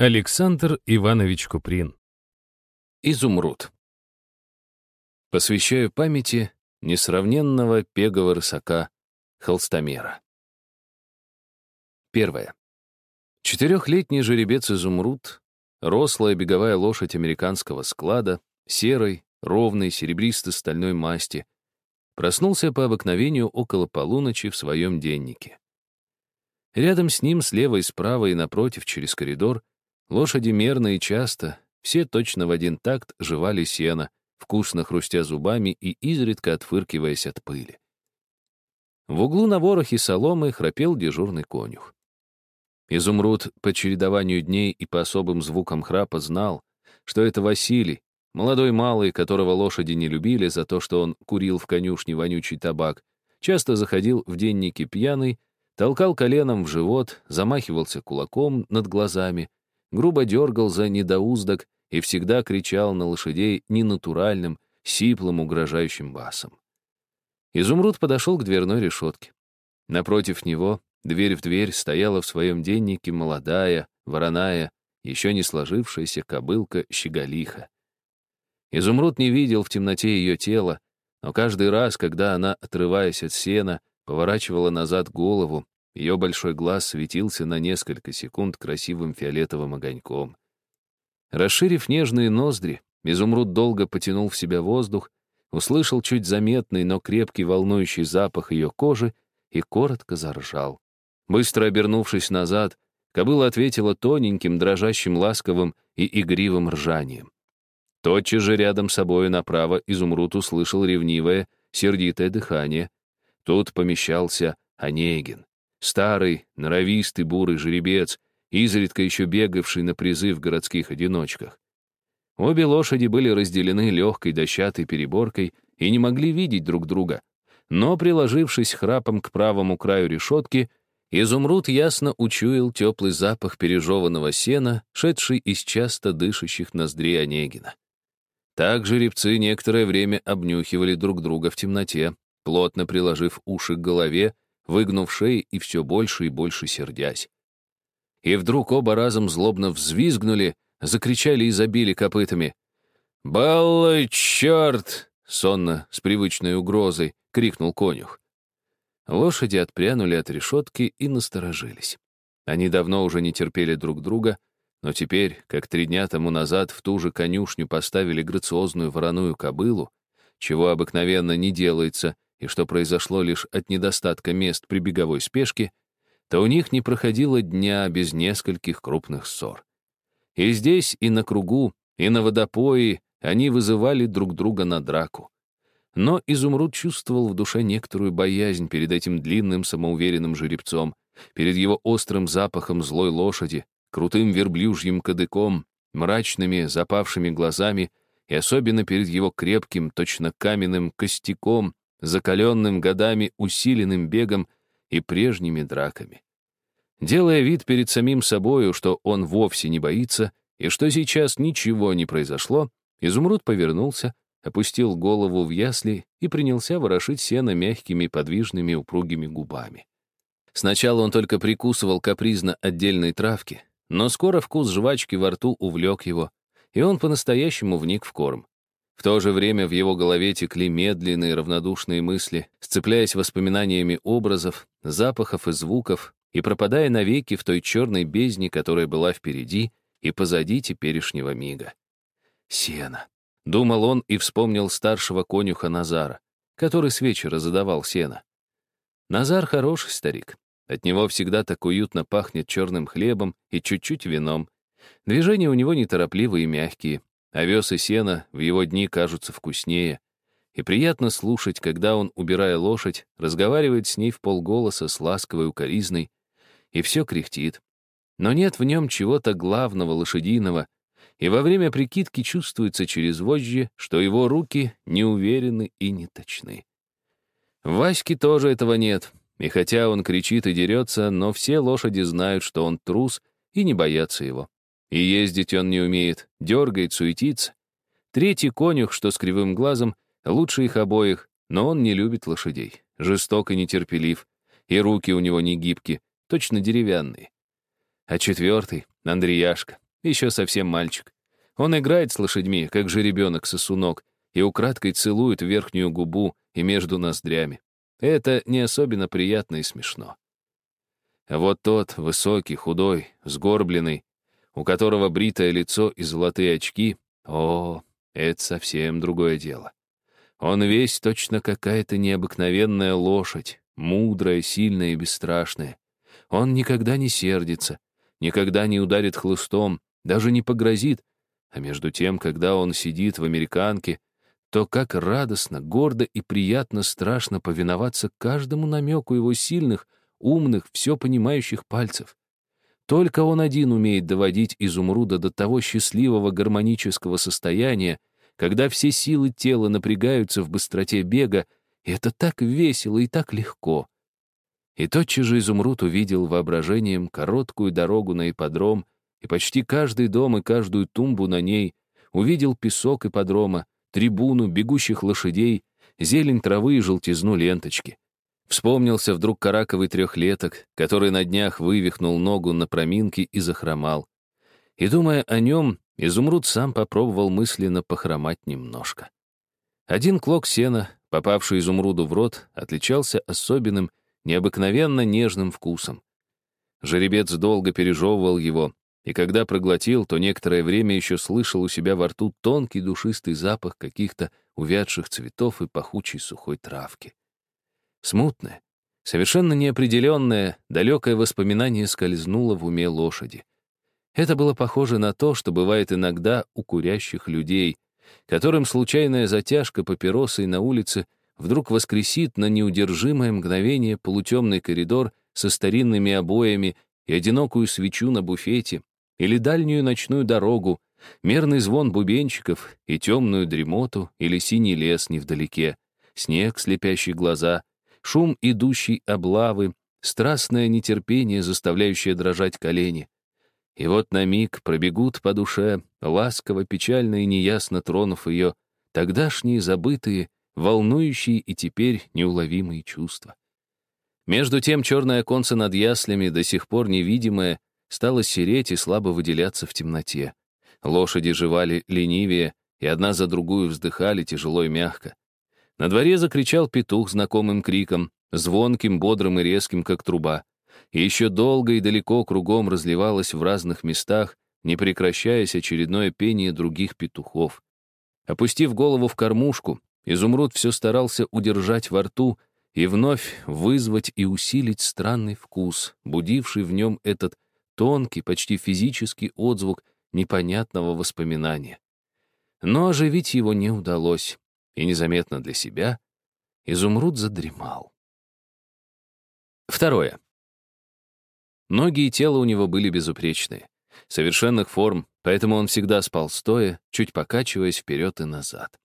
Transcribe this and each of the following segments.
Александр Иванович Куприн. Изумруд. Посвящаю памяти несравненного пегого рысака холстомера. Первое. Четырехлетний жеребец Изумруд, рослая беговая лошадь американского склада, серой, ровной, серебристо-стальной масти, проснулся по обыкновению около полуночи в своем деннике. Рядом с ним, слева и справа и напротив, через коридор, Лошади мерно и часто, все точно в один такт жевали сено, вкусно хрустя зубами и изредка отфыркиваясь от пыли. В углу на ворохе соломы храпел дежурный конюх. Изумруд по чередованию дней и по особым звукам храпа знал, что это Василий, молодой малый, которого лошади не любили за то, что он курил в конюшне вонючий табак, часто заходил в денники пьяный, толкал коленом в живот, замахивался кулаком над глазами, грубо дергал за недоуздок и всегда кричал на лошадей ненатуральным, сиплым, угрожающим басом. Изумруд подошел к дверной решетке. Напротив него, дверь в дверь, стояла в своем деннике молодая, вороная, еще не сложившаяся кобылка-щеголиха. Изумруд не видел в темноте ее тела, но каждый раз, когда она, отрываясь от сена, поворачивала назад голову, ее большой глаз светился на несколько секунд красивым фиолетовым огоньком. Расширив нежные ноздри, изумруд долго потянул в себя воздух, услышал чуть заметный, но крепкий волнующий запах ее кожи и коротко заржал. Быстро обернувшись назад, кобыла ответила тоненьким, дрожащим, ласковым и игривым ржанием. Тотчас же рядом с собой направо изумруд услышал ревнивое, сердитое дыхание. Тут помещался Онегин. Старый, норовистый бурый жеребец, изредка еще бегавший на призыв в городских одиночках. Обе лошади были разделены легкой дощатой переборкой и не могли видеть друг друга. Но, приложившись храпом к правому краю решетки, изумруд ясно учуял теплый запах пережеванного сена, шедший из часто дышащих ноздрей Онегина. Так жеребцы некоторое время обнюхивали друг друга в темноте, плотно приложив уши к голове выгнув шеи и все больше и больше сердясь. И вдруг оба разом злобно взвизгнули, закричали и забили копытами. «Баллой, черт!» — сонно, с привычной угрозой, крикнул конюх. Лошади отпрянули от решетки и насторожились. Они давно уже не терпели друг друга, но теперь, как три дня тому назад в ту же конюшню поставили грациозную вороную кобылу, чего обыкновенно не делается — и что произошло лишь от недостатка мест при беговой спешке, то у них не проходило дня без нескольких крупных ссор. И здесь, и на кругу, и на водопое они вызывали друг друга на драку. Но Изумруд чувствовал в душе некоторую боязнь перед этим длинным самоуверенным жеребцом, перед его острым запахом злой лошади, крутым верблюжьим кадыком, мрачными запавшими глазами и особенно перед его крепким, точно каменным костяком, закаленным годами усиленным бегом и прежними драками. Делая вид перед самим собою, что он вовсе не боится, и что сейчас ничего не произошло, Изумруд повернулся, опустил голову в ясли и принялся ворошить сено мягкими, подвижными, упругими губами. Сначала он только прикусывал капризно отдельной травки, но скоро вкус жвачки во рту увлек его, и он по-настоящему вник в корм. В то же время в его голове текли медленные равнодушные мысли, сцепляясь воспоминаниями образов, запахов и звуков, и пропадая навеки в той черной бездне, которая была впереди и позади теперешнего мига. Сено. Думал он и вспомнил старшего конюха Назара, который с вечера задавал сено. Назар хороший старик. От него всегда так уютно пахнет черным хлебом и чуть-чуть вином. Движения у него неторопливые и мягкие, Овес и сено в его дни кажутся вкуснее, и приятно слушать, когда он, убирая лошадь, разговаривает с ней в полголоса с ласковой укоризной, и все кряхтит. Но нет в нем чего-то главного, лошадиного, и во время прикидки чувствуется через вожжи, что его руки неуверены и неточны. В Ваське тоже этого нет, и хотя он кричит и дерется, но все лошади знают, что он трус, и не боятся его. И ездить он не умеет, дергает, суетится. Третий конюх, что с кривым глазом, лучше их обоих, но он не любит лошадей, жесток и нетерпелив, и руки у него не гибкие, точно деревянные. А четвертый — Андреяшка. Еще совсем мальчик. Он играет с лошадьми, как же ребенок сосунок, и украдкой целует верхнюю губу и между ноздрями. Это не особенно приятно и смешно. А вот тот, высокий, худой, сгорбленный, у которого бритое лицо и золотые очки, о, это совсем другое дело. Он весь точно какая-то необыкновенная лошадь, мудрая, сильная и бесстрашная. Он никогда не сердится, никогда не ударит хлыстом, даже не погрозит, а между тем, когда он сидит в американке, то как радостно, гордо и приятно страшно повиноваться каждому намеку его сильных, умных, все понимающих пальцев. Только он один умеет доводить изумруда до того счастливого гармонического состояния, когда все силы тела напрягаются в быстроте бега, и это так весело и так легко. И тотчас же изумруд увидел воображением короткую дорогу на ипподром, и почти каждый дом и каждую тумбу на ней, увидел песок ипподрома, трибуну, бегущих лошадей, зелень травы и желтизну ленточки. Вспомнился вдруг караковый трехлеток, который на днях вывихнул ногу на проминке и захромал. И, думая о нем, Изумруд сам попробовал мысленно похромать немножко. Один клок сена, попавший изумруду в рот, отличался особенным, необыкновенно нежным вкусом. Жеребец долго пережевывал его, и когда проглотил, то некоторое время еще слышал у себя во рту тонкий душистый запах каких-то увядших цветов и пахучей сухой травки. Смутное, совершенно неопределенное, далекое воспоминание скользнуло в уме лошади. Это было похоже на то, что бывает иногда у курящих людей, которым случайная затяжка папиросой на улице вдруг воскресит на неудержимое мгновение полутемный коридор со старинными обоями и одинокую свечу на буфете, или дальнюю ночную дорогу, мерный звон бубенчиков и темную дремоту или синий лес невдалеке, снег, слепящий глаза, шум идущей облавы, страстное нетерпение, заставляющее дрожать колени. И вот на миг пробегут по душе, ласково, печально и неясно тронув ее, тогдашние забытые, волнующие и теперь неуловимые чувства. Между тем черное оконце над яслями, до сих пор невидимое, стало сереть и слабо выделяться в темноте. Лошади жевали ленивее, и одна за другую вздыхали тяжело и мягко. На дворе закричал петух знакомым криком, звонким, бодрым и резким, как труба. И еще долго и далеко кругом разливалось в разных местах, не прекращаясь очередное пение других петухов. Опустив голову в кормушку, изумруд все старался удержать во рту и вновь вызвать и усилить странный вкус, будивший в нем этот тонкий, почти физический отзвук непонятного воспоминания. Но оживить его не удалось, и незаметно для себя изумруд задремал. Второе. Ноги и тело у него были безупречные, совершенных форм, поэтому он всегда спал стоя, чуть покачиваясь вперед и назад.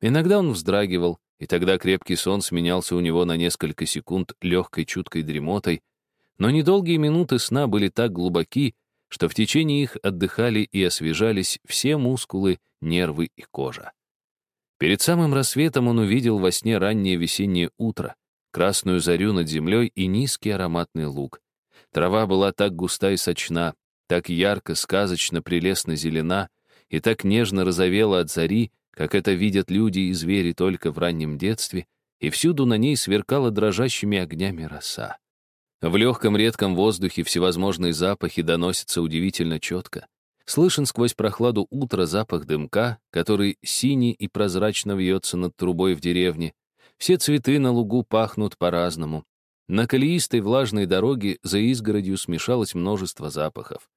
Иногда он вздрагивал, и тогда крепкий сон сменялся у него на несколько секунд легкой чуткой дремотой, но недолгие минуты сна были так глубоки, что в течение их отдыхали и освежались все мускулы, нервы и кожа. Перед самым рассветом он увидел во сне раннее весеннее утро, красную зарю над землей и низкий ароматный луг. Трава была так густа и сочна, так ярко, сказочно, прелестно зелена и так нежно розовела от зари, как это видят люди и звери только в раннем детстве, и всюду на ней сверкала дрожащими огнями роса. В легком редком воздухе всевозможные запахи доносятся удивительно четко. Слышен сквозь прохладу утра запах дымка, который синий и прозрачно вьется над трубой в деревне. Все цветы на лугу пахнут по-разному. На колеистой влажной дороге за изгородью смешалось множество запахов.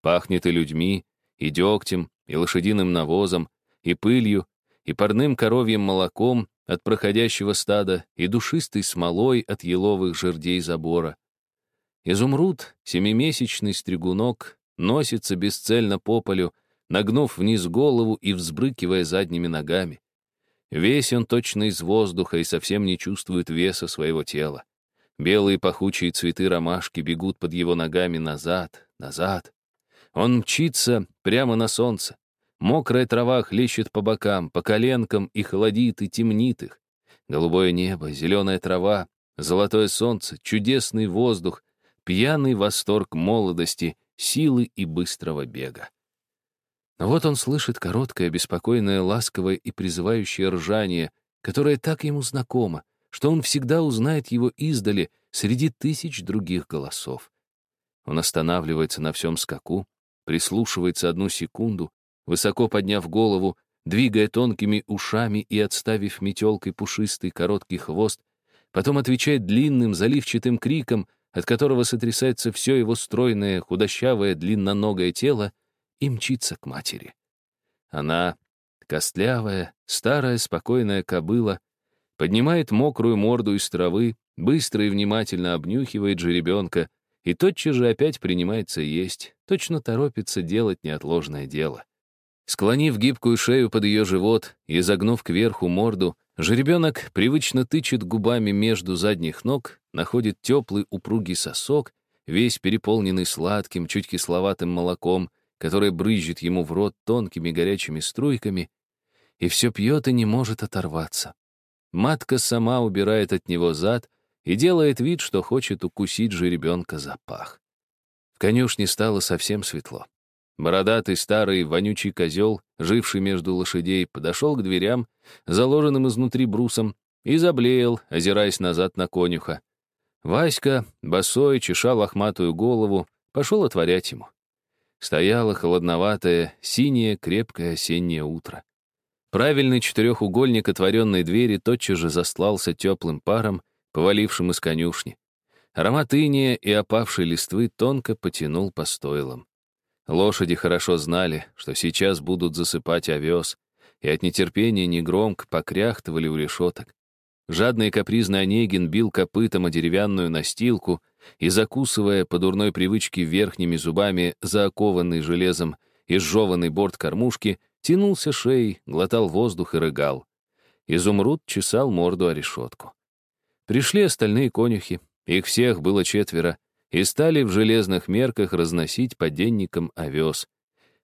Пахнет и людьми, и дегтем, и лошадиным навозом, и пылью, и парным коровьим молоком от проходящего стада, и душистой смолой от еловых жердей забора. Изумруд, семимесячный стригунок, носится бесцельно по полю, нагнув вниз голову и взбрыкивая задними ногами. Весь он точно из воздуха и совсем не чувствует веса своего тела. Белые пахучие цветы ромашки бегут под его ногами назад, назад. Он мчится прямо на солнце. Мокрая трава хлещет по бокам, по коленкам и холодит, и темнит их. Голубое небо, зеленая трава, золотое солнце, чудесный воздух, пьяный восторг молодости, силы и быстрого бега. Вот он слышит короткое, беспокойное, ласковое и призывающее ржание, которое так ему знакомо, что он всегда узнает его издали среди тысяч других голосов. Он останавливается на всем скаку, прислушивается одну секунду, высоко подняв голову, двигая тонкими ушами и отставив метелкой пушистый короткий хвост, потом отвечает длинным заливчатым криком, от которого сотрясается все его стройное, худощавое, длинноногое тело, и мчится к матери. Она, костлявая, старая, спокойная кобыла, поднимает мокрую морду из травы, быстро и внимательно обнюхивает жеребенка и тотчас же опять принимается есть, точно торопится делать неотложное дело. Склонив гибкую шею под ее живот и загнув кверху морду, жеребенок привычно тычет губами между задних ног, находит теплый упругий сосок, весь переполненный сладким, чуть кисловатым молоком, которое брызжет ему в рот тонкими горячими струйками, и все пьет и не может оторваться. Матка сама убирает от него зад и делает вид, что хочет укусить жеребенка за пах. В конюшне стало совсем светло. Бородатый старый вонючий козел, живший между лошадей, подошел к дверям, заложенным изнутри брусом, и заблеял, озираясь назад на конюха. Васька, босой, чеша лохматую голову, пошел отворять ему. Стояло холодноватое, синее, крепкое осеннее утро. Правильный четырехугольник отворенной двери тотчас же застлался теплым паром, повалившим из конюшни. Аромат иния и опавшей листвы тонко потянул по стойлам. Лошади хорошо знали, что сейчас будут засыпать овес, и от нетерпения негромко покряхтывали у решеток. Жадный и капризный Онегин бил копытом о деревянную настилку и, закусывая по дурной привычке верхними зубами заокованный железом и сжеванный борт кормушки, тянулся шеей, глотал воздух и рыгал. Изумруд чесал морду о решетку. Пришли остальные конюхи, их всех было четверо, и стали в железных мерках разносить поденникам овес.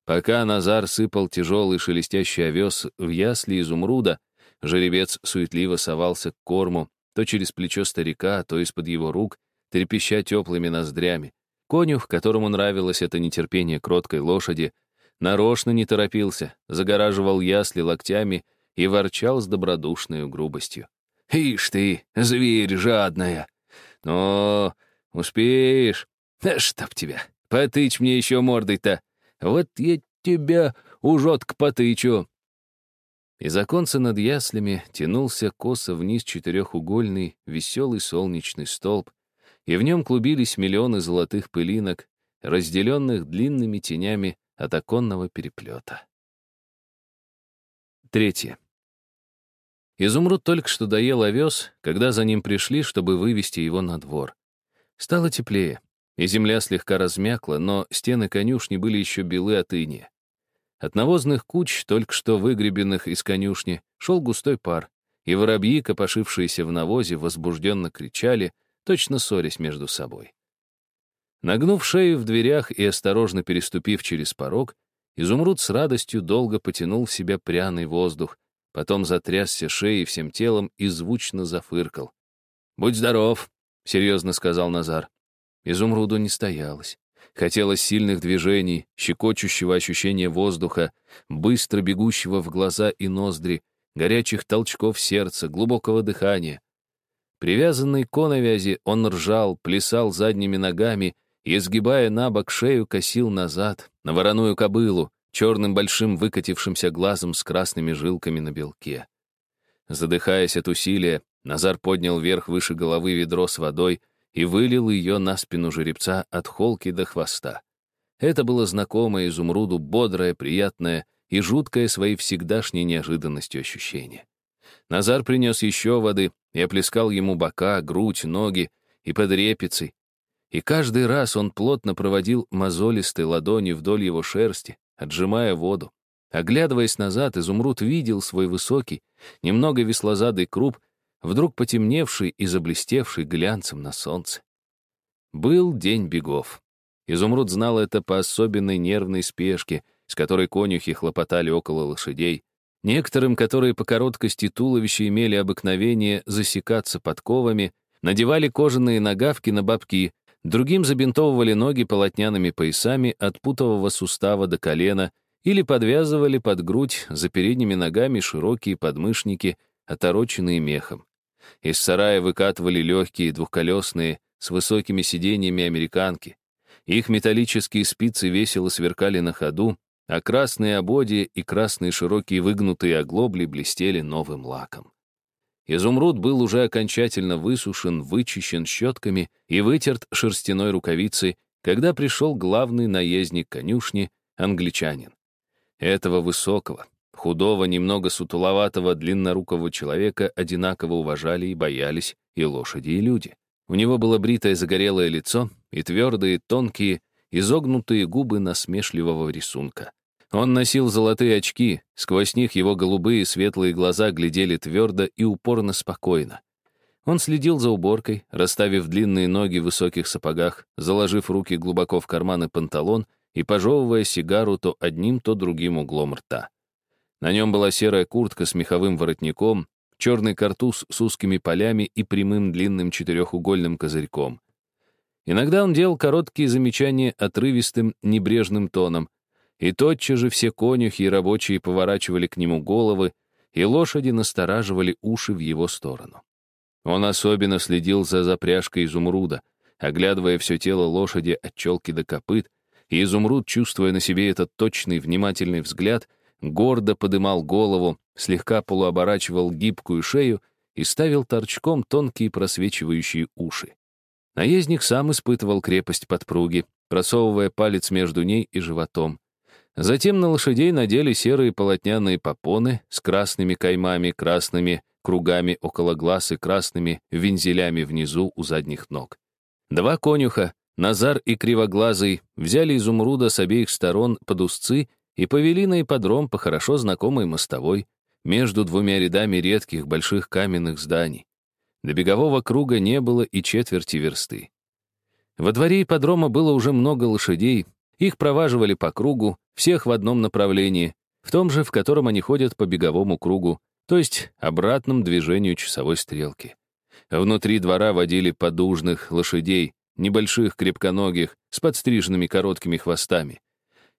Пока Назар сыпал тяжелый шелестящий овес в ясли изумруда, жеребец суетливо совался к корму, то через плечо старика, то из-под его рук, трепеща теплыми ноздрями. Конюх, которому нравилось это нетерпение кроткой лошади, нарочно не торопился, загораживал ясли локтями и ворчал с добродушной грубостью. «Ишь ты, зверь жадная! Но Успеешь? Да чтоб тебя! Потычь мне еще мордой-то! Вот я тебя, ужотк, потычу!» Из оконца над яслями тянулся косо вниз четырехугольный, веселый солнечный столб, и в нем клубились миллионы золотых пылинок, разделенных длинными тенями от оконного переплета. Третье. Изумруд только что доел овес, когда за ним пришли, чтобы вывести его на двор. Стало теплее, и земля слегка размякла, но стены конюшни были еще белы от иния. От навозных куч, только что выгребенных из конюшни, шел густой пар, и воробьи, копошившиеся в навозе, возбужденно кричали, точно ссорясь между собой. Нагнув шею в дверях и осторожно переступив через порог, изумруд с радостью долго потянул в себя пряный воздух, потом затрясся шеей всем телом и звучно зафыркал. «Будь здоров!» — серьезно сказал Назар. Изумруду не стоялось. Хотелось сильных движений, щекочущего ощущения воздуха, быстро бегущего в глаза и ноздри, горячих толчков сердца, глубокого дыхания. Привязанный к коновязи, он ржал, плясал задними ногами и, сгибая на бок шею, косил назад, на вороную кобылу, черным большим выкатившимся глазом с красными жилками на белке. Задыхаясь от усилия, Назар поднял вверх выше головы ведро с водой и вылил ее на спину жеребца от холки до хвоста. Это было знакомое изумруду, бодрое, приятное и жуткое своей всегдашней неожиданностью ощущение. Назар принес еще воды и оплескал ему бока, грудь, ноги и под репицей. И каждый раз он плотно проводил мозолистой ладонью вдоль его шерсти, отжимая воду. Оглядываясь назад, изумруд видел свой высокий, немного веслозадый круп вдруг потемневший и заблестевший глянцем на солнце. Был день бегов. Изумруд знал это по особенной нервной спешке, с которой конюхи хлопотали около лошадей, некоторым, которые по короткости туловища имели обыкновение засекаться подковами, надевали кожаные нагавки на бабки, другим забинтовывали ноги полотняными поясами от путового сустава до колена или подвязывали под грудь за передними ногами широкие подмышники, отороченные мехом. Из сарая выкатывали легкие двухколесные с высокими сиденьями американки. Их металлические спицы весело сверкали на ходу, а красные ободья и красные широкие выгнутые оглобли блестели новым лаком. Изумруд был уже окончательно высушен, вычищен щетками и вытерт шерстяной рукавицей, когда пришел главный наездник конюшни, англичанин. Этого высокого, худого, немного сутуловатого, длиннорукого человека одинаково уважали и боялись и лошади, и люди. У него было бритое загорелое лицо и твердые, тонкие, изогнутые губы насмешливого рисунка. Он носил золотые очки, сквозь них его голубые светлые глаза глядели твердо и упорно спокойно. Он следил за уборкой, расставив длинные ноги в высоких сапогах, заложив руки глубоко в карманы панталон и пожевывая сигару то одним, то другим углом рта. На нем была серая куртка с меховым воротником, черный картуз с узкими полями и прямым длинным четырехугольным козырьком. Иногда он делал короткие замечания отрывистым, небрежным тоном, и тотчас же все конюхи и рабочие поворачивали к нему головы, и лошади настораживали уши в его сторону. Он особенно следил за запряжкой изумруда, оглядывая все тело лошади от челки до копыт, и изумруд, чувствуя на себе этот точный, внимательный взгляд, гордо подымал голову, слегка полуоборачивал гибкую шею и ставил торчком тонкие просвечивающие уши. Наездник сам испытывал крепость подпруги, просовывая палец между ней и животом. Затем на лошадей надели серые полотняные попоны с красными каймами, красными кругами около глаз и красными вензелями внизу у задних ног. Два конюха, Назар и Кривоглазый, взяли изумруда с обеих сторон под узцы и повели на ипподром по хорошо знакомой мостовой между двумя рядами редких больших каменных зданий. До бегового круга не было и четверти версты. Во дворе ипподрома было уже много лошадей, их проваживали по кругу, всех в одном направлении, в том же, в котором они ходят по беговому кругу, то есть обратном движению часовой стрелки. Внутри двора водили подужных лошадей, небольших, крепконогих, с подстриженными короткими хвостами.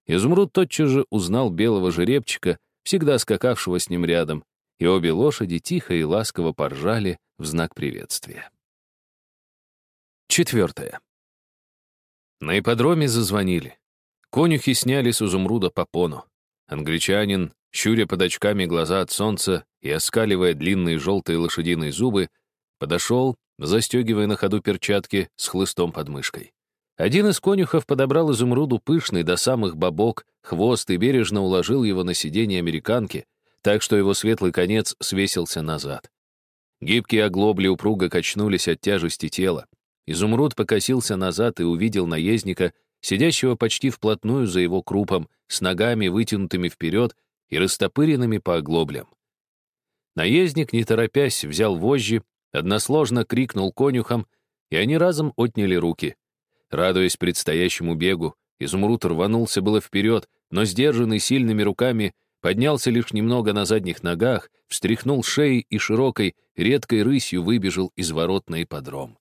Изумруд тотчас же узнал белого жеребчика, всегда скакавшего с ним рядом, и обе лошади тихо и ласково поржали в знак приветствия. Четвертое. На ипподроме зазвонили. Конюхи сняли с изумруда попону. Англичанин, щуря под очками глаза от солнца и оскаливая длинные желтые лошадиные зубы, подошел, застегивая на ходу перчатки с хлыстом под мышкой. Один из конюхов подобрал изумруду пышный до самых бобок, хвост и бережно уложил его на сиденье американки, так что его светлый конец свесился назад. Гибкие оглобли упруго качнулись от тяжести тела. Изумруд покосился назад и увидел наездника, сидящего почти вплотную за его крупом, с ногами вытянутыми вперед и растопыренными по оглоблям. Наездник, не торопясь, взял вожжи, односложно крикнул конюхам, и они разом отняли руки. Радуясь предстоящему бегу, изумруд рванулся было вперед, но, сдержанный сильными руками, поднялся лишь немного на задних ногах, встряхнул шеей и широкой, редкой рысью выбежал из ворот на ипподром.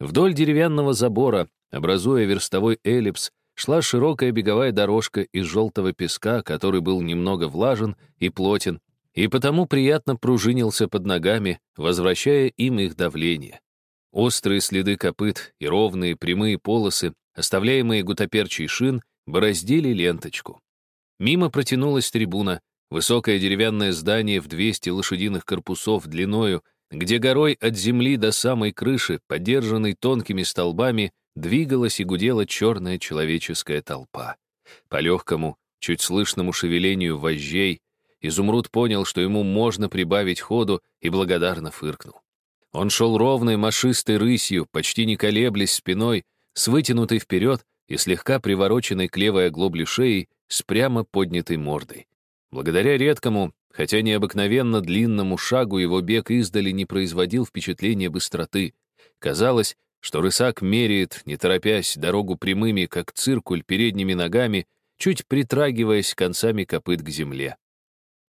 Вдоль деревянного забора, Образуя верстовой эллипс, шла широкая беговая дорожка из желтого песка, который был немного влажен и плотен, и потому приятно пружинился под ногами, возвращая им их давление. Острые следы копыт и ровные прямые полосы, оставляемые гутоперчий шин, бороздили ленточку. Мимо протянулась трибуна, высокое деревянное здание в 200 лошадиных корпусов длиною, где горой от земли до самой крыши, поддержанной тонкими столбами, двигалась и гудела черная человеческая толпа. По легкому, чуть слышному шевелению вожжей Изумруд понял, что ему можно прибавить ходу, и благодарно фыркнул. Он шел ровной, машистой рысью, почти не колеблясь спиной, с вытянутой вперед и слегка привороченной к левой оглобле шеи с прямо поднятой мордой. Благодаря редкому, хотя необыкновенно длинному шагу его бег издали не производил впечатления быстроты. Казалось, что рысак меряет, не торопясь, дорогу прямыми, как циркуль, передними ногами, чуть притрагиваясь концами копыт к земле.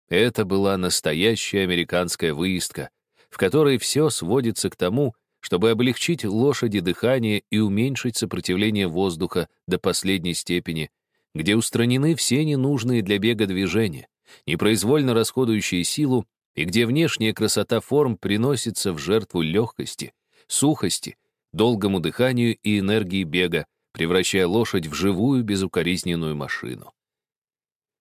Это была настоящая американская выездка, в которой все сводится к тому, чтобы облегчить лошади дыхание и уменьшить сопротивление воздуха до последней степени, где устранены все ненужные для бега движения, непроизвольно расходующие силу, и где внешняя красота форм приносится в жертву легкости, сухости, долгому дыханию и энергии бега, превращая лошадь в живую безукоризненную машину.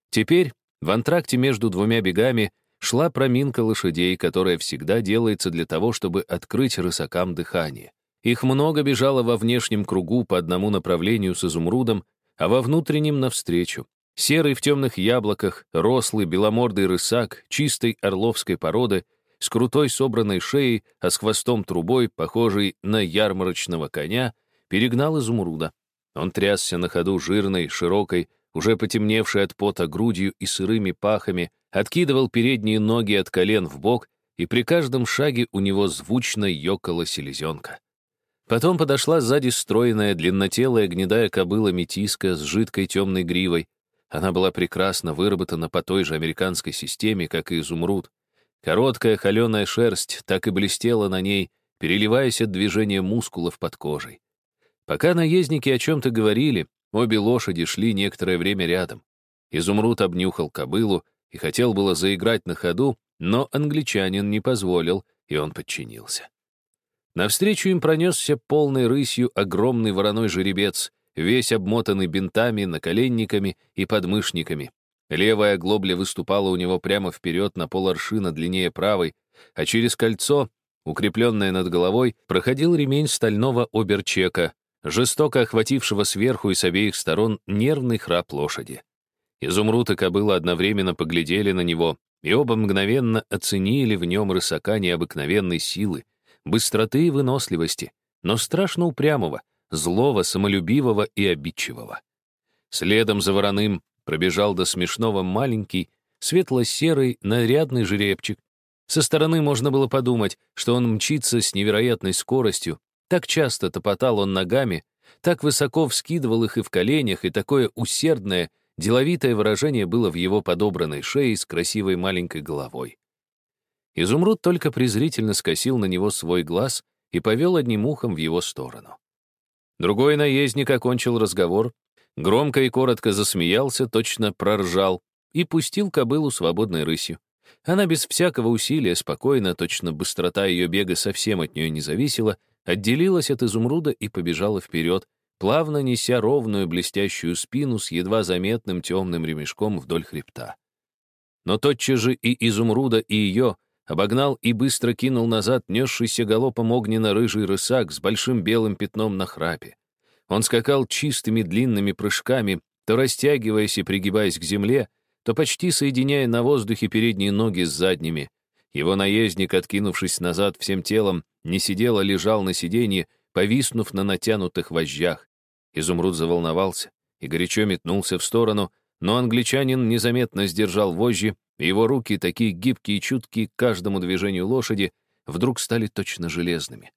Теперь в антракте между двумя бегами шла проминка лошадей, которая всегда делается для того, чтобы открыть рысакам дыхание. Их много бежало во внешнем кругу по одному направлению с изумрудом, а во внутреннем навстречу. Серый в темных яблоках, рослый, беломордый рысак, чистой орловской породы, с крутой собранной шеей, а с хвостом трубой, похожий на ярмарочного коня, перегнал изумруда. Он трясся на ходу жирной, широкой, уже потемневшей от пота грудью и сырыми пахами, откидывал передние ноги от колен в бок, и при каждом шаге у него звучно ёкала селезенка. Потом подошла сзади стройная, длиннотелая, гнедая кобыла-метиска с жидкой темной гривой. Она была прекрасно выработана по той же американской системе, как и изумруд. Короткая холеная шерсть так и блестела на ней, переливаясь от движения мускулов под кожей. Пока наездники о чем-то говорили, Обе лошади шли некоторое время рядом. Изумруд обнюхал кобылу и хотел было заиграть на ходу, но англичанин не позволил, и он подчинился. Навстречу им пронесся полной рысью огромный вороной жеребец, весь обмотанный бинтами, наколенниками и подмышниками. Левая глобля выступала у него прямо вперед на поларшина длиннее правой, а через кольцо, укрепленное над головой, проходил ремень стального оберчека, жестоко охватившего сверху и с обеих сторон нервный храп лошади. Изумруд и кобыла одновременно поглядели на него, и оба мгновенно оценили в нем рысака необыкновенной силы, быстроты и выносливости, но страшно упрямого, злого, самолюбивого и обидчивого. Следом за вороным пробежал до смешного маленький, светло-серый, нарядный жеребчик. Со стороны можно было подумать, что он мчится с невероятной скоростью, так часто топотал он ногами, так высоко вскидывал их и в коленях, и такое усердное, деловитое выражение было в его подобранной шее с красивой маленькой головой. Изумруд только презрительно скосил на него свой глаз и повел одним ухом в его сторону. Другой наездник окончил разговор, громко и коротко засмеялся, точно проржал и пустил кобылу свободной рысью. Она без всякого усилия, спокойно, точно быстрота ее бега совсем от нее не зависела, отделилась от изумруда и побежала вперед, плавно неся ровную блестящую спину с едва заметным темным ремешком вдоль хребта. Но тотчас же и изумруда, и ее обогнал и быстро кинул назад несшийся галопом огненно-рыжий рысак с большим белым пятном на храпе. Он скакал чистыми длинными прыжками, то растягиваясь и пригибаясь к земле, то почти соединяя на воздухе передние ноги с задними. Его наездник, откинувшись назад всем телом, не сидел, а лежал на сиденье, повиснув на натянутых вожжах. Изумруд заволновался и горячо метнулся в сторону, но англичанин незаметно сдержал вожжи, и его руки, такие гибкие и чуткие к каждому движению лошади, вдруг стали точно железными.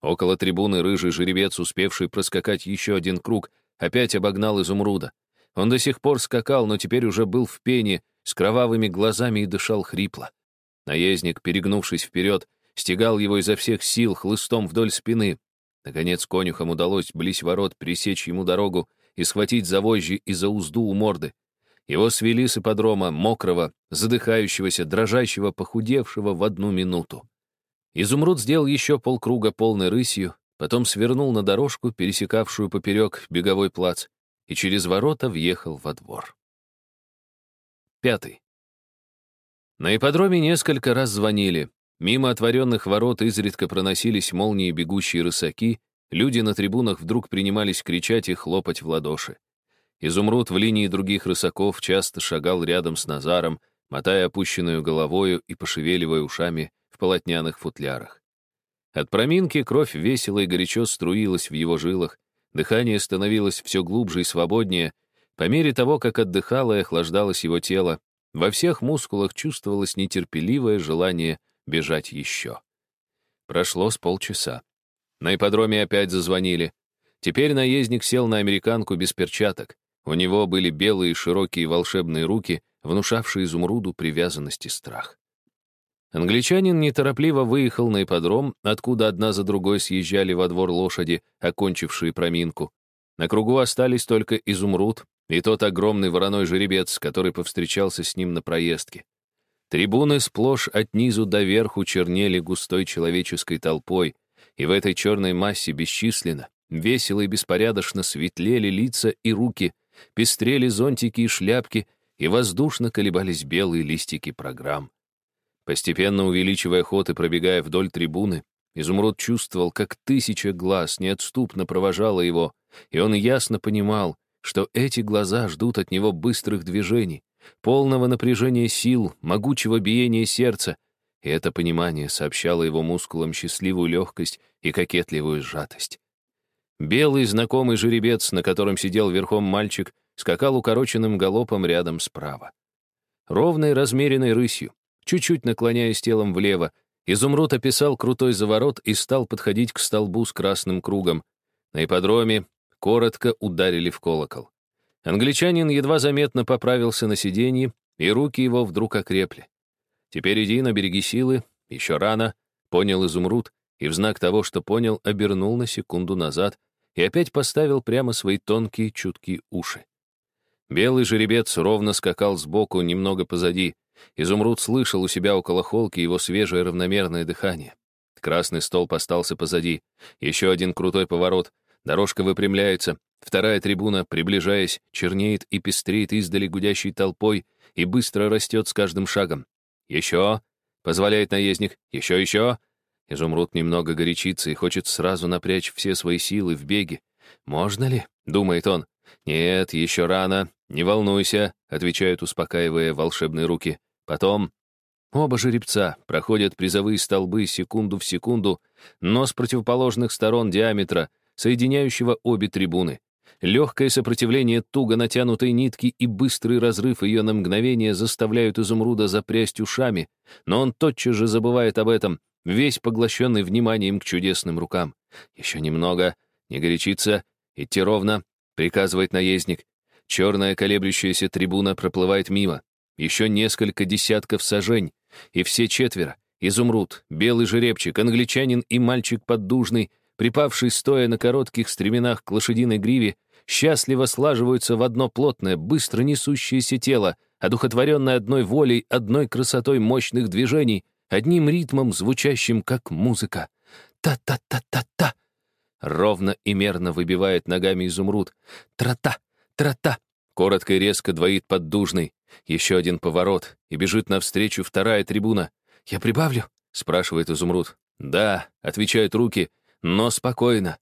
Около трибуны рыжий жеребец, успевший проскакать еще один круг, опять обогнал изумруда. Он до сих пор скакал, но теперь уже был в пене, с кровавыми глазами и дышал хрипло. Наездник, перегнувшись вперед, стегал его изо всех сил хлыстом вдоль спины. Наконец конюхам удалось близь ворот пересечь ему дорогу и схватить за вожжи и за узду у морды. Его свели с ипподрома, мокрого, задыхающегося, дрожащего, похудевшего в одну минуту. Изумруд сделал еще полкруга полной рысью, потом свернул на дорожку, пересекавшую поперек беговой плац, и через ворота въехал во двор. Пятый. На ипподроме несколько раз звонили. Мимо отворенных ворот изредка проносились молнии бегущие рысаки, люди на трибунах вдруг принимались кричать и хлопать в ладоши. Изумруд в линии других рысаков часто шагал рядом с Назаром, мотая опущенную головою и пошевеливая ушами в полотняных футлярах. От проминки кровь весело и горячо струилась в его жилах, дыхание становилось все глубже и свободнее, по мере того, как отдыхало и охлаждалось его тело, во всех мускулах чувствовалось нетерпеливое желание бежать еще. Прошло с полчаса. На ипподроме опять зазвонили. Теперь наездник сел на американку без перчаток. У него были белые широкие волшебные руки, внушавшие изумруду привязанность и страх. Англичанин неторопливо выехал на ипподром, откуда одна за другой съезжали во двор лошади, окончившие проминку. На кругу остались только изумруд, и тот огромный вороной жеребец, который повстречался с ним на проездке. Трибуны сплошь от низу до верху чернели густой человеческой толпой, и в этой черной массе бесчисленно, весело и беспорядочно светлели лица и руки, пестрели зонтики и шляпки, и воздушно колебались белые листики программ. Постепенно увеличивая ход и пробегая вдоль трибуны, Изумруд чувствовал, как тысяча глаз неотступно провожала его, и он ясно понимал, что эти глаза ждут от него быстрых движений, полного напряжения сил, могучего биения сердца, и это понимание сообщало его мускулам счастливую легкость и кокетливую сжатость. Белый знакомый жеребец, на котором сидел верхом мальчик, скакал укороченным галопом рядом справа. Ровной размеренной рысью, чуть-чуть наклоняясь телом влево, Изумруд описал крутой заворот и стал подходить к столбу с красным кругом. На ипподроме коротко ударили в колокол. Англичанин едва заметно поправился на сиденье, и руки его вдруг окрепли. «Теперь иди, набереги силы, еще рано», — понял Изумруд, и в знак того, что понял, обернул на секунду назад и опять поставил прямо свои тонкие, чуткие уши. Белый жеребец ровно скакал сбоку, немного позади. Изумруд слышал у себя около холки его свежее равномерное дыхание. Красный столб остался позади. Еще один крутой поворот. Дорожка выпрямляется. Вторая трибуна, приближаясь, чернеет и пестреет издали гудящей толпой и быстро растет с каждым шагом. «Еще!» — позволяет наездник. «Еще, еще!» Изумруд немного горячится и хочет сразу напрячь все свои силы в беге. «Можно ли?» — думает он. «Нет, еще рано. Не волнуйся», — отвечают, успокаивая волшебные руки. Потом оба жеребца проходят призовые столбы секунду в секунду, но с противоположных сторон диаметра, соединяющего обе трибуны. Легкое сопротивление туго натянутой нитки и быстрый разрыв ее на мгновение заставляют изумруда запрясть ушами, но он тотчас же забывает об этом, весь поглощенный вниманием к чудесным рукам. Еще немного, не горячиться, идти ровно, приказывает наездник. Черная колеблющаяся трибуна проплывает мимо. Еще несколько десятков сажень, и все четверо — изумруд, белый жеребчик, англичанин и мальчик поддужный, припавший стоя на коротких стременах к лошадиной гриве, счастливо слаживаются в одно плотное, быстро несущееся тело, одухотворенное одной волей, одной красотой мощных движений, одним ритмом, звучащим как музыка. Та-та-та-та-та! Ровно и мерно выбивает ногами изумруд. Тра-та, тра-та. Коротко и резко двоит поддужный. Еще один поворот, и бежит навстречу вторая трибуна. «Я прибавлю?» — спрашивает изумруд. «Да», — отвечают руки, — «но спокойно».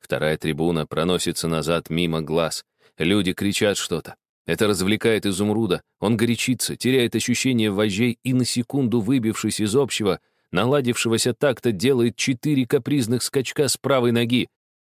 Вторая трибуна проносится назад мимо глаз. Люди кричат что-то. Это развлекает изумруда. Он горячится, теряет ощущение вожжей и на секунду, выбившись из общего, наладившегося такта, делает четыре капризных скачка с правой ноги.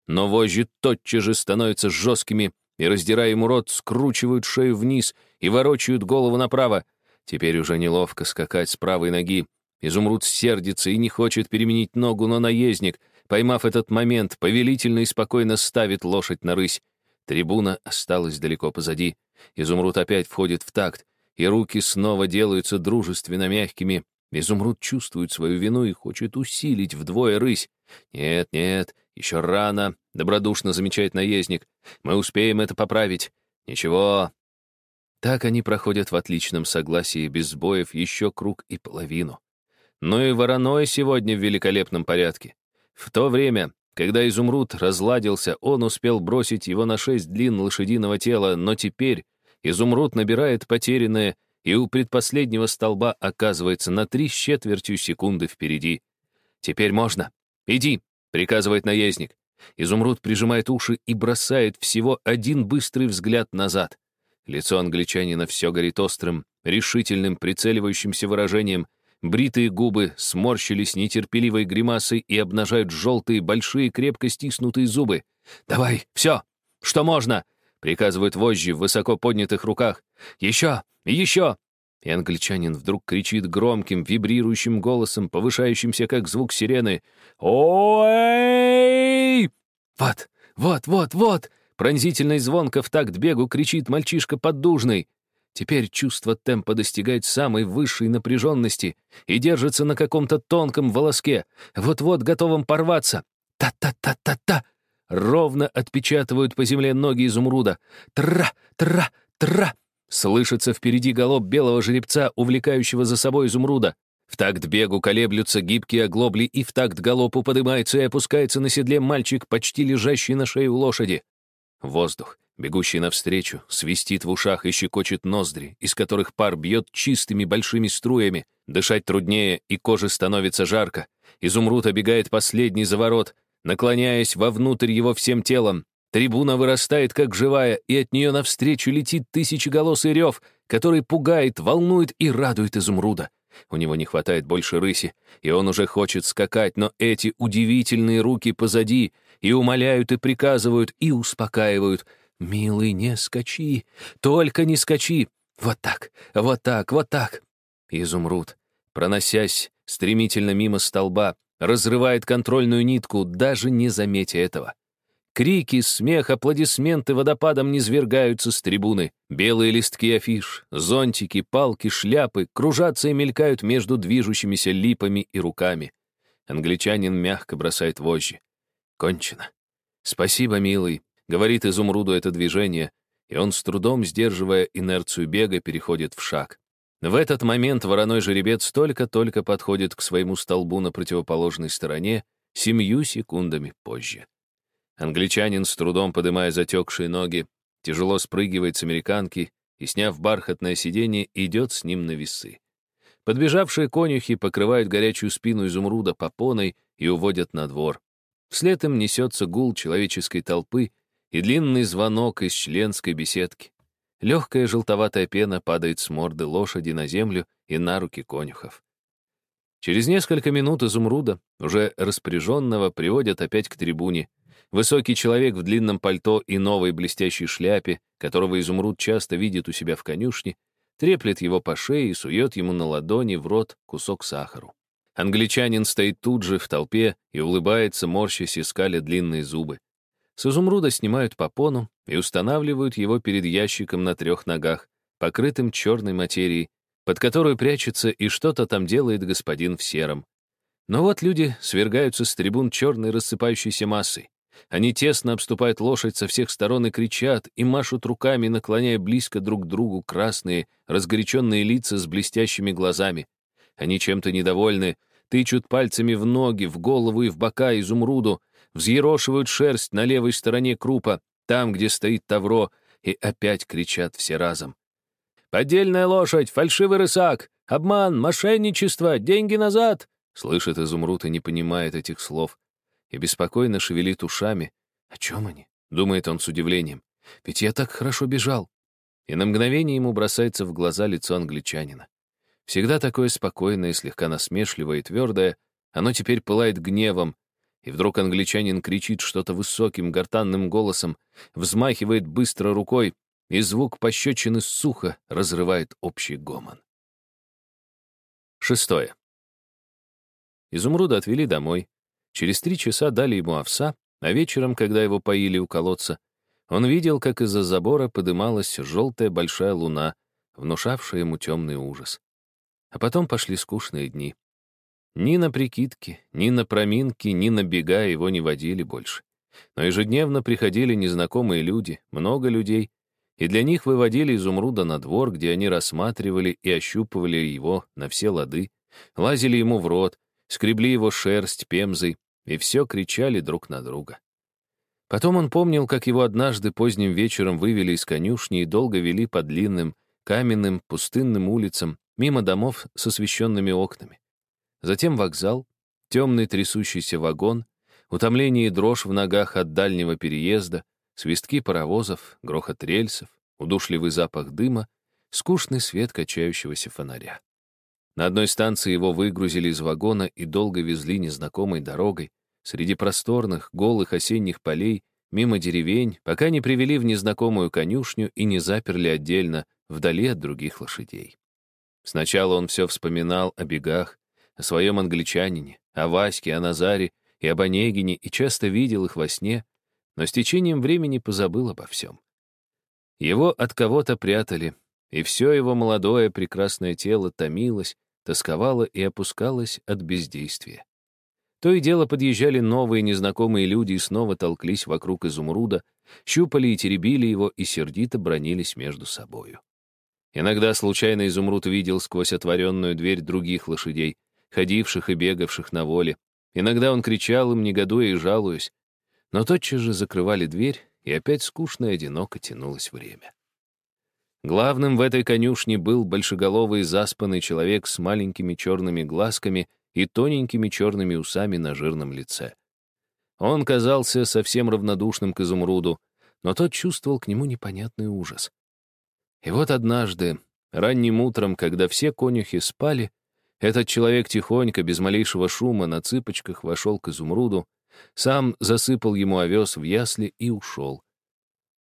Но вожжи тотчас же становятся жесткими и, раздирая ему рот, скручивают шею вниз и ворочают голову направо. Теперь уже неловко скакать с правой ноги. Изумруд сердится и не хочет переменить ногу, но наездник, поймав этот момент, повелительно и спокойно ставит лошадь на рысь. Трибуна осталась далеко позади. Изумруд опять входит в такт, и руки снова делаются дружественно мягкими. Изумруд чувствует свою вину и хочет усилить вдвое рысь. «Нет, нет, еще рано», — добродушно замечает наездник. «Мы успеем это поправить. Ничего». Так они проходят в отличном согласии, без сбоев, еще круг и половину. Но и вороной сегодня в великолепном порядке. В то время, когда изумруд разладился, он успел бросить его на шесть длин лошадиного тела, но теперь изумруд набирает потерянное и у предпоследнего столба оказывается на три с четвертью секунды впереди. «Теперь можно. Иди», — приказывает наездник. Изумруд прижимает уши и бросает всего один быстрый взгляд назад. Лицо англичанина все горит острым, решительным, прицеливающимся выражением. Бритые губы сморщились нетерпеливой гримасой и обнажают желтые, большие, крепко стиснутые зубы. «Давай, все! Что можно?» — приказывают вожжи в высоко поднятых руках. «Еще! Еще!» И англичанин вдруг кричит громким, вибрирующим голосом, повышающимся, как звук сирены. «Ой!» «Вот, вот, вот, вот!» Пронзительно и звонко в такт бегу кричит мальчишка поддужный. Теперь чувство темпа достигает самой высшей напряженности и держится на каком-то тонком волоске, вот-вот готовом порваться. Та-та-та-та-та! ровно отпечатывают по земле ноги изумруда. Тра, тра, тра. Слышится впереди галоп белого жеребца, увлекающего за собой изумруда. В такт бегу колеблются гибкие оглобли, и в такт галопу поднимается и опускается на седле мальчик, почти лежащий на шее у лошади. Воздух, бегущий навстречу, свистит в ушах и щекочет ноздри, из которых пар бьет чистыми большими струями. Дышать труднее, и коже становится жарко. Изумруд обегает последний заворот, наклоняясь вовнутрь его всем телом. Трибуна вырастает, как живая, и от нее навстречу летит тысячеголосый рев, который пугает, волнует и радует изумруда. У него не хватает больше рыси, и он уже хочет скакать, но эти удивительные руки позади и умоляют, и приказывают, и успокаивают. «Милый, не скачи, только не скачи! Вот так, вот так, вот так!» Изумруд, проносясь стремительно мимо столба, разрывает контрольную нитку, даже не заметя этого. Крики, смех, аплодисменты водопадом низвергаются с трибуны. Белые листки афиш, зонтики, палки, шляпы кружатся и мелькают между движущимися липами и руками. Англичанин мягко бросает вожжи. Кончено. «Спасибо, милый», — говорит изумруду это движение, и он с трудом, сдерживая инерцию бега, переходит в шаг. В этот момент вороной жеребец только-только подходит к своему столбу на противоположной стороне, семью секундами позже. Англичанин, с трудом подымая затекшие ноги, тяжело спрыгивает с американки и, сняв бархатное сиденье, идет с ним на весы. Подбежавшие конюхи покрывают горячую спину изумруда попоной и уводят на двор. Вслед им несется гул человеческой толпы и длинный звонок из членской беседки. Легкая желтоватая пена падает с морды лошади на землю и на руки конюхов. Через несколько минут изумруда, уже распоряженного, приводят опять к трибуне. Высокий человек в длинном пальто и новой блестящей шляпе, которого изумруд часто видит у себя в конюшне, треплет его по шее и сует ему на ладони в рот кусок сахару. Англичанин стоит тут же в толпе и улыбается, морщась и скаля длинные зубы. С изумруда снимают попону и устанавливают его перед ящиком на трех ногах, покрытым черной материей, под которую прячется и что-то там делает господин в сером. Но вот люди свергаются с трибун черной рассыпающейся массой. Они тесно обступают лошадь со всех сторон и кричат, и машут руками, наклоняя близко друг к другу красные, разгоряченные лица с блестящими глазами. Они чем-то недовольны, тычут пальцами в ноги, в голову и в бока изумруду, взъерошивают шерсть на левой стороне крупа, там, где стоит тавро, и опять кричат все разом. «Поддельная лошадь! Фальшивый рысак! Обман! Мошенничество! Деньги назад!» Слышит изумруд и не понимает этих слов. И беспокойно шевелит ушами. «О чем они?» — думает он с удивлением. «Ведь я так хорошо бежал». И на мгновение ему бросается в глаза лицо англичанина. Всегда такое спокойное, слегка насмешливое и твердое, оно теперь пылает гневом, и вдруг англичанин кричит что-то высоким, гортанным голосом, взмахивает быстро рукой, и звук пощечины сухо разрывает общий гомон. Шестое. Изумруда отвели домой. Через три часа дали ему овса, а вечером, когда его поили у колодца, он видел, как из-за забора подымалась желтая большая луна, внушавшая ему темный ужас. А потом пошли скучные дни. Ни на прикидки, ни на проминки, ни на бега его не водили больше. Но ежедневно приходили незнакомые люди, много людей, и для них выводили изумруда на двор, где они рассматривали и ощупывали его на все лады, лазили ему в рот, скребли его шерсть пемзой и все кричали друг на друга. Потом он помнил, как его однажды поздним вечером вывели из конюшни и долго вели по длинным, каменным, пустынным улицам, мимо домов с освещенными окнами. Затем вокзал, темный трясущийся вагон, утомление и дрожь в ногах от дальнего переезда, свистки паровозов, грохот рельсов, удушливый запах дыма, скучный свет качающегося фонаря. На одной станции его выгрузили из вагона и долго везли незнакомой дорогой, среди просторных, голых осенних полей, мимо деревень, пока не привели в незнакомую конюшню и не заперли отдельно, вдали от других лошадей. Сначала он все вспоминал о бегах, о своем англичанине, о Ваське, о Назаре и об Онегине, и часто видел их во сне, но с течением времени позабыл обо всем. Его от кого-то прятали, и все его молодое прекрасное тело томилось, тосковало и опускалось от бездействия. То и дело подъезжали новые незнакомые люди и снова толклись вокруг изумруда, щупали и теребили его и сердито бронились между собою. Иногда случайно изумруд видел сквозь отворенную дверь других лошадей, ходивших и бегавших на воле. Иногда он кричал им, негодуя и жалуясь. Но тотчас же закрывали дверь, и опять скучно и одиноко тянулось время. Главным в этой конюшне был большеголовый заспанный человек с маленькими черными глазками и тоненькими черными усами на жирном лице. Он казался совсем равнодушным к изумруду, но тот чувствовал к нему непонятный ужас. И вот однажды, ранним утром, когда все конюхи спали, этот человек тихонько, без малейшего шума, на цыпочках вошел к изумруду, сам засыпал ему овес в ясли и ушел.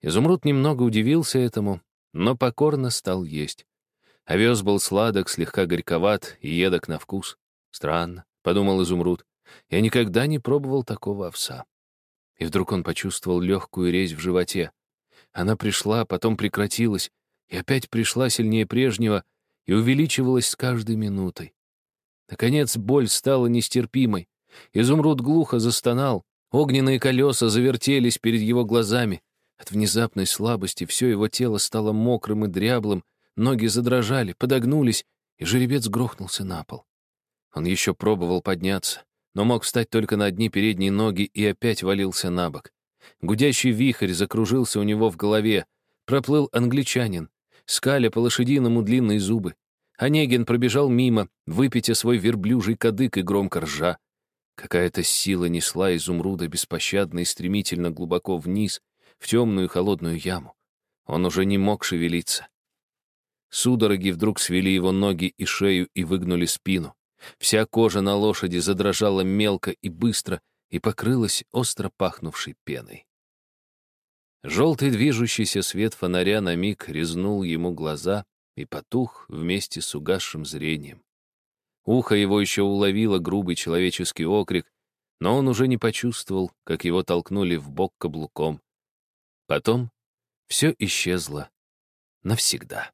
Изумруд немного удивился этому, но покорно стал есть. Овес был сладок, слегка горьковат и едок на вкус. Странно, — подумал Изумруд, — я никогда не пробовал такого овса. И вдруг он почувствовал легкую резь в животе. Она пришла, потом прекратилась, и опять пришла сильнее прежнего и увеличивалась с каждой минутой. Наконец боль стала нестерпимой. Изумруд глухо застонал, огненные колеса завертелись перед его глазами. От внезапной слабости все его тело стало мокрым и дряблым, ноги задрожали, подогнулись, и жеребец грохнулся на пол. Он еще пробовал подняться, но мог встать только на одни передние ноги и опять валился на бок. Гудящий вихрь закружился у него в голове. Проплыл англичанин, скаля по-лошадиному длинные зубы. Онегин пробежал мимо, выпитя свой верблюжий кадык и громко ржа. Какая-то сила несла изумруда беспощадно и стремительно глубоко вниз, в темную холодную яму. Он уже не мог шевелиться. Судороги вдруг свели его ноги и шею и выгнули спину. Вся кожа на лошади задрожала мелко и быстро и покрылась остро пахнувшей пеной. Желтый движущийся свет фонаря на миг резнул ему глаза и потух вместе с угасшим зрением. Ухо его еще уловило грубый человеческий окрик, но он уже не почувствовал, как его толкнули в бок каблуком. Потом все исчезло навсегда.